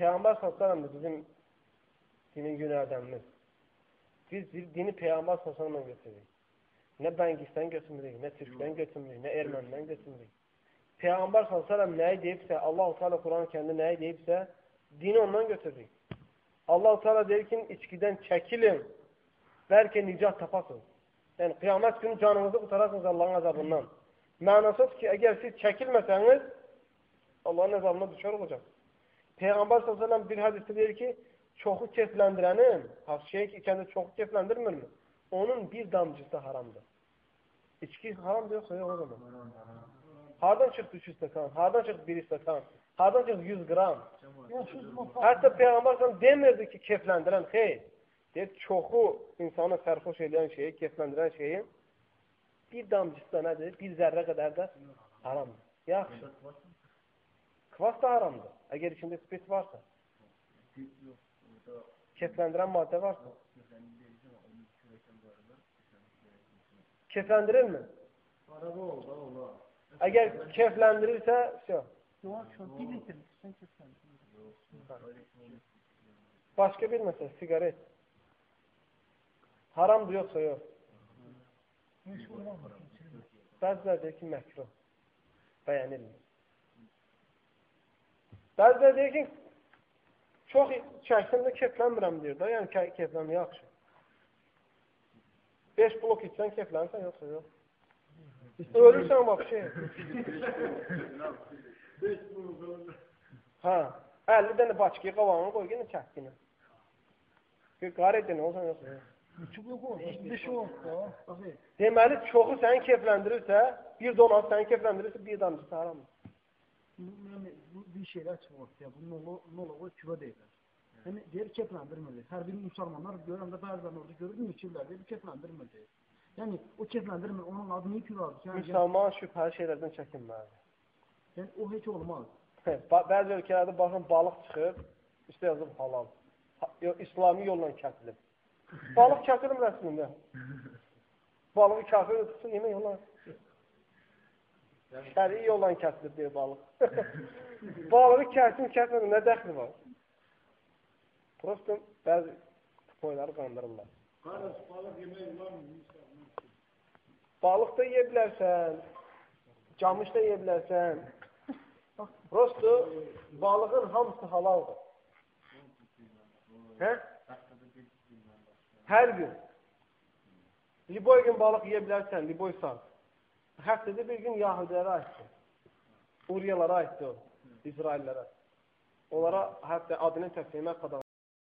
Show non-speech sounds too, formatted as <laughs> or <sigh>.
Peygamber sallallahu aleyhi ve sellem bizim dinin yöneldenimiz. Biz dini Peygamber sallallahu aleyhi ve götürdük. Ne Bengiz'den götürmedik, ne Türk'ten götürmedik, ne Ermeni'den götürmedik. Peygamber sallallahu aleyhi ve neyi deyipse, Allah-u Teala Kur'an kendi neyi deyipse, dini ondan götürdük. Allah-u Teala der ki, içkiden çekilin, belki nicat tapasın. Yani kıyamet günü canınızı kurtarasınız Allah'ın azabından. Manasız ki eğer siz çekilmeseniz, Allah'ın azabına düşer olacak. Peyğəmbər s.ə.v bir hədisdə deyir ki, çoxu kefləndirənin, şey ki, içəndə çoxu kefləndirmirmi? Onun bir damcısı haramdır. İçki haramdır yoxsa yox o zaman? Hardan çıxdı 300 stəkan? Hardan çıxdı 1 stəkan? Hardan çıxdı 100 qram? Hətta Peyğəmbər s.ə.v demirdi ki, kefləndirən, xeyr. Deyir, çoxu insanı sərxoş edən şeyi, kefləndirən şeyi bir damcısı da nədir? Bir zərrə qədər də haramdır. Yaxşı. Kvas da haramdır. Əgər içində spirit varsa. Kefləndirən maddə varsa. Kefləndirirmi? Araba oldu, olar. Əgər kefləndirirsə, şey. Yox, şu bir litr, sən kefləndirir. Başqa bir məsələ, siqaret. Haramdır yoxsa yox? Bəziləri deyir ki, məkruh. Bəyənilmir. Bəziləri deyir ki, çox çəksən də keflənmirəm deyir da, yəni keflənmə yaxşı. 5 blok içsən keflənsən yoxsa yox. Ölürsən vəbşə. Hə, 50 dənə baçki qavanı qoy, yenə çəkdinə. Qar edin, olsan yoxsa yox. Şey. Deməli, çoxu səni kefləndirirsə, bir donat səni kefləndirirsə, bir damcısı haramdır. Yəni, bu bir şeylər çıxır ortaya. Bu nolu, nolu, o küvə deyirlər. Yəni, deyir, kefləndirmir. Hər bir müsəlmanlar görəndə bəzən orada görür, mükirlər, deyir, kefləndirmir deyir. Yəni, o kefləndirmir, onun adı niyə küvə adı? Yəni, Müsəlman şübhəli şeylərdən çəkinməlidir. yəni, o heç olmaz. Bəzi ölkələrdə baxın, balıq çıxır, üstə yazıb halal. Ha, yox, İslami yolla kəsilib. <laughs> Balıq kəsilir əslində. <laughs> Balığı kafir tutsun, yemək olar. Şəri yolla kəsilir deyə balıq. <laughs> Balığı kəsin, kəsmədə nə dəxli var? Prosto bəzi qoyları qandırırlar. Qardaş, balıq yemək var mı? Balıq da yeyə bilərsən, camış da yeyə bilərsən. Prosto balığın hamısı halaldır. Hə? Hər gün. Liboy gün balıq yeyə bilərsən, liboy sağ. Həftədə bir gün yahudilərə aiddir. Uriyalara aiddir o, İsraillərə. Onlara hətta adını təslimə qadağan